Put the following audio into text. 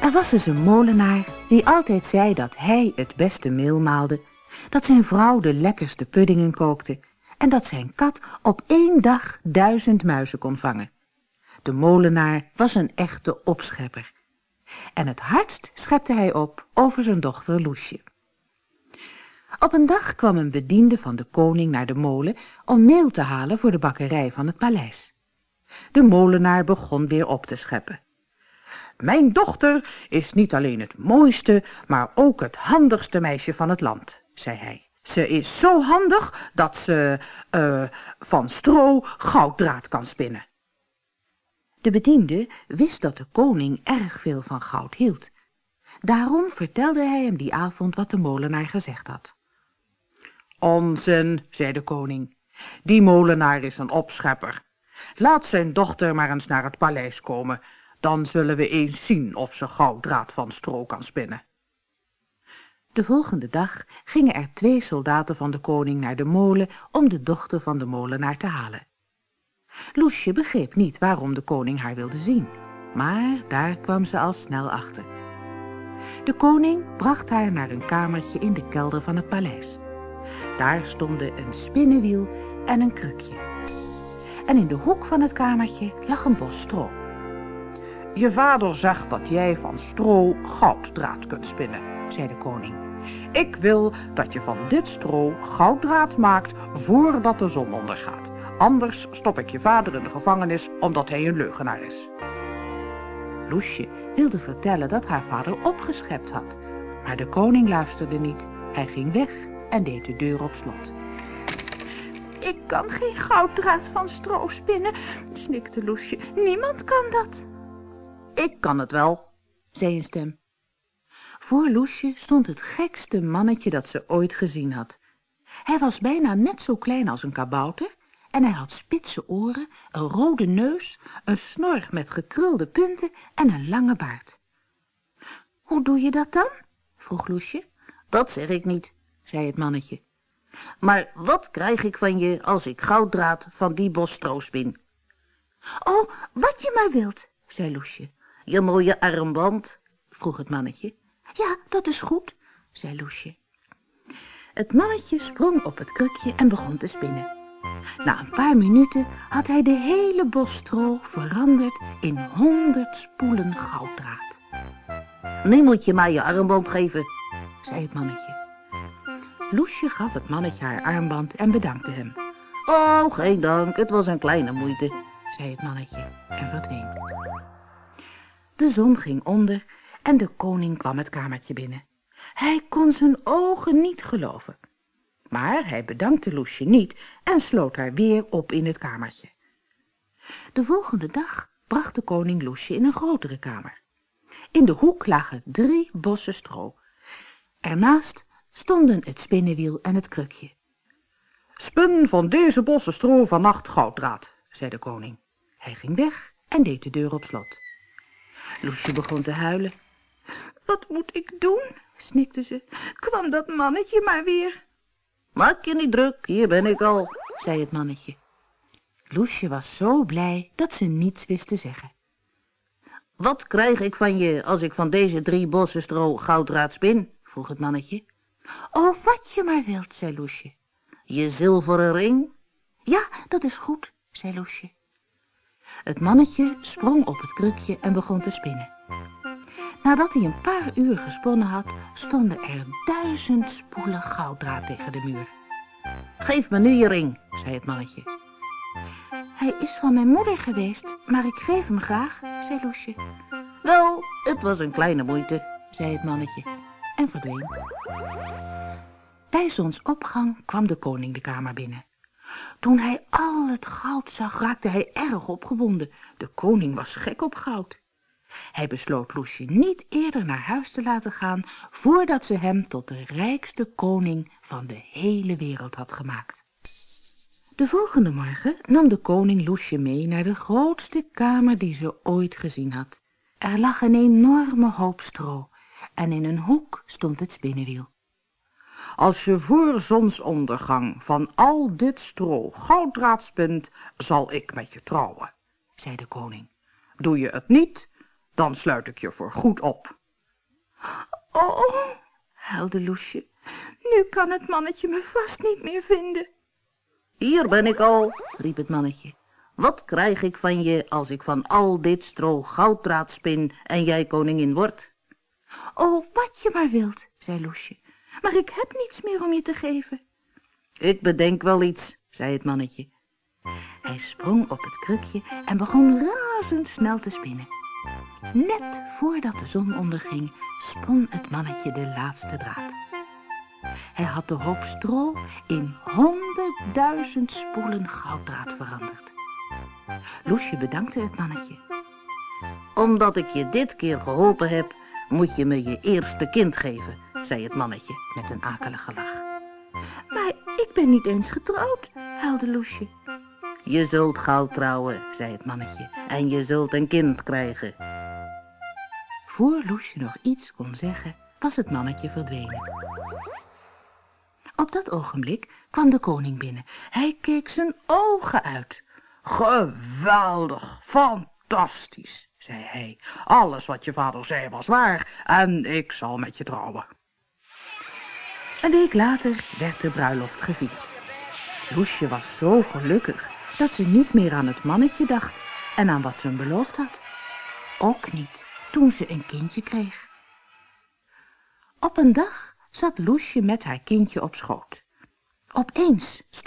Er was dus een molenaar die altijd zei dat hij het beste meel maalde, dat zijn vrouw de lekkerste puddingen kookte en dat zijn kat op één dag duizend muizen kon vangen. De molenaar was een echte opschepper. En het hardst schepte hij op over zijn dochter Loesje. Op een dag kwam een bediende van de koning naar de molen om meel te halen voor de bakkerij van het paleis. De molenaar begon weer op te scheppen. Mijn dochter is niet alleen het mooiste, maar ook het handigste meisje van het land, zei hij. Ze is zo handig dat ze uh, van stro gouddraad kan spinnen. De bediende wist dat de koning erg veel van goud hield. Daarom vertelde hij hem die avond wat de molenaar gezegd had. Onzin, zei de koning. Die molenaar is een opschepper. Laat zijn dochter maar eens naar het paleis komen. Dan zullen we eens zien of ze gouddraad van stro kan spinnen. De volgende dag gingen er twee soldaten van de koning naar de molen om de dochter van de molenaar te halen. Loesje begreep niet waarom de koning haar wilde zien, maar daar kwam ze al snel achter. De koning bracht haar naar een kamertje in de kelder van het paleis. Daar stonden een spinnenwiel en een krukje. En in de hoek van het kamertje lag een bos stro. Je vader zegt dat jij van stro gouddraad kunt spinnen, zei de koning. Ik wil dat je van dit stro gouddraad maakt voordat de zon ondergaat. Anders stop ik je vader in de gevangenis omdat hij een leugenaar is. Loesje wilde vertellen dat haar vader opgeschept had. Maar de koning luisterde niet. Hij ging weg en deed de deur op slot. Ik kan geen gouddraad van stro spinnen, snikte Loesje. Niemand kan dat. Ik kan het wel, zei een stem. Voor Loesje stond het gekste mannetje dat ze ooit gezien had. Hij was bijna net zo klein als een kabouter en hij had spitse oren, een rode neus, een snor met gekrulde punten en een lange baard. Hoe doe je dat dan? vroeg Loesje. Dat zeg ik niet, zei het mannetje. Maar wat krijg ik van je als ik gouddraad van die bos stro spin? Oh, wat je maar wilt, zei Loesje. Je mooie armband? vroeg het mannetje. Ja, dat is goed, zei Loesje. Het mannetje sprong op het krukje en begon te spinnen. Na een paar minuten had hij de hele bos stro veranderd in honderd spoelen gouddraad. Nu moet je mij je armband geven, zei het mannetje. Loesje gaf het mannetje haar armband en bedankte hem. Oh, geen dank, het was een kleine moeite, zei het mannetje en verdween. De zon ging onder en de koning kwam het kamertje binnen. Hij kon zijn ogen niet geloven. Maar hij bedankte Loesje niet en sloot haar weer op in het kamertje. De volgende dag bracht de koning Loesje in een grotere kamer. In de hoek lagen drie bossen stro. Ernaast stonden het spinnenwiel en het krukje. Spin van deze bossen stro vannacht gouddraad, zei de koning. Hij ging weg en deed de deur op slot. Loesje begon te huilen. Wat moet ik doen? snikte ze. Kwam dat mannetje maar weer. Maak je niet druk, hier ben ik al, zei het mannetje. Loesje was zo blij dat ze niets wist te zeggen. Wat krijg ik van je als ik van deze drie bossen stro gouddraad spin? vroeg het mannetje. Oh, wat je maar wilt, zei Loesje. Je zilveren ring? Ja, dat is goed, zei Loesje. Het mannetje sprong op het krukje en begon te spinnen. Nadat hij een paar uur gesponnen had, stonden er duizend spoelen gouddraad tegen de muur. Geef me nu je ring, zei het mannetje. Hij is van mijn moeder geweest, maar ik geef hem graag, zei Loesje. Wel, het was een kleine moeite, zei het mannetje en verdween. Bij zonsopgang kwam de koning de kamer binnen. Toen hij al het goud zag, raakte hij erg opgewonden. De koning was gek op goud. Hij besloot Loesje niet eerder naar huis te laten gaan voordat ze hem tot de rijkste koning van de hele wereld had gemaakt. De volgende morgen nam de koning Loesje mee naar de grootste kamer die ze ooit gezien had. Er lag een enorme hoop stro en in een hoek stond het spinnenwiel. Als je voor zonsondergang van al dit stro gouddraad spint, zal ik met je trouwen, zei de koning. Doe je het niet, dan sluit ik je voor goed op. Oh, huilde Loesje, nu kan het mannetje me vast niet meer vinden. Hier ben ik al, riep het mannetje. Wat krijg ik van je als ik van al dit stro gouddraad spin en jij koningin wordt? Oh, wat je maar wilt, zei Loesje, maar ik heb niets meer om je te geven. Ik bedenk wel iets, zei het mannetje. Hij sprong op het krukje en begon razendsnel te spinnen. Net voordat de zon onderging, spon het mannetje de laatste draad. Hij had de hoop stro in honderdduizend spoelen gouddraad veranderd. Loesje bedankte het mannetje. Omdat ik je dit keer geholpen heb, moet je me je eerste kind geven, zei het mannetje met een akelige lach. Maar ik ben niet eens getrouwd, huilde Loesje. Je zult gauw trouwen, zei het mannetje, en je zult een kind krijgen. Voor Loesje nog iets kon zeggen, was het mannetje verdwenen. Op dat ogenblik kwam de koning binnen. Hij keek zijn ogen uit. Geweldig, fantastisch, zei hij. Alles wat je vader zei was waar en ik zal met je trouwen. Een week later werd de bruiloft gevierd. Loesje was zo gelukkig dat ze niet meer aan het mannetje dacht en aan wat ze hem beloofd had. Ook niet toen ze een kindje kreeg. Op een dag zat Loesje met haar kindje op schoot. Opeens stond